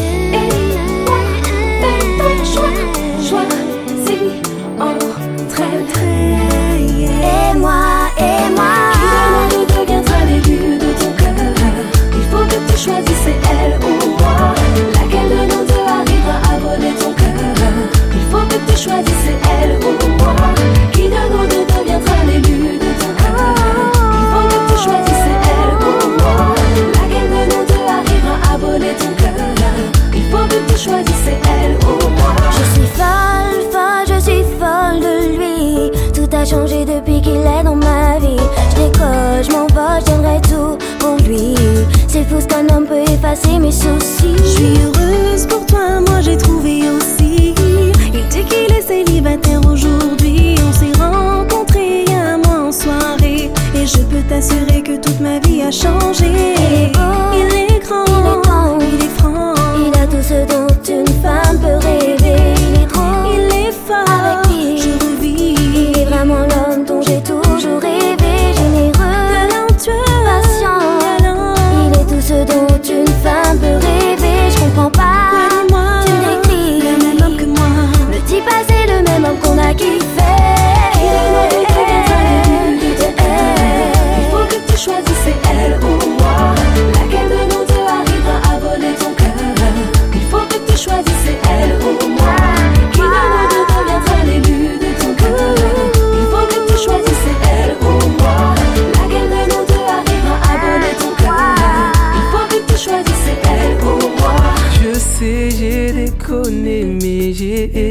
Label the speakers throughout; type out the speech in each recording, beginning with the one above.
Speaker 1: day. 熟悉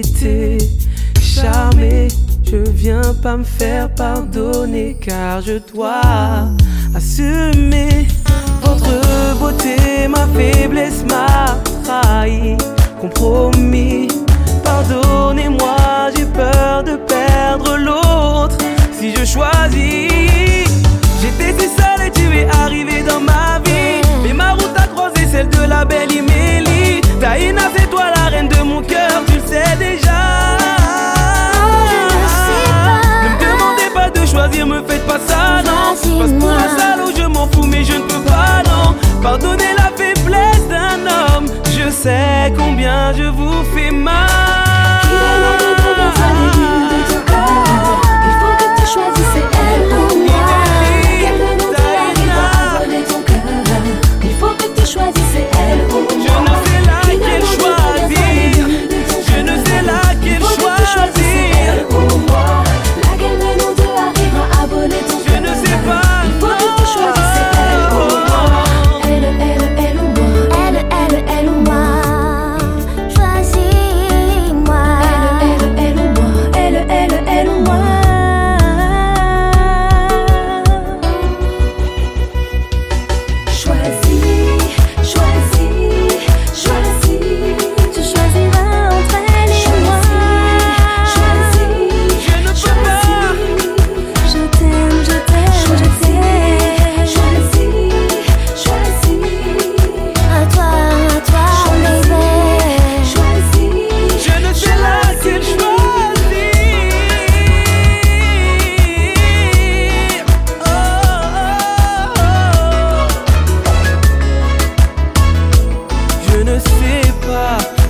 Speaker 2: quitter. Charmé, je viens pas me faire pardonner car je dois assumer. Votre beauté, ma faiblesse m'a trahi, compromis. Pardonnez-moi, j'ai peur de perdre l'autre si je choisis. me faites pas ça, non. Parce Passe pour un salaud, je m'en fous, mais je ne peux pas, non. Pardonnez la faiblesse d'un homme, je sais combien je vous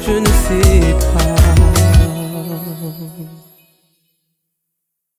Speaker 2: je ne sais pas.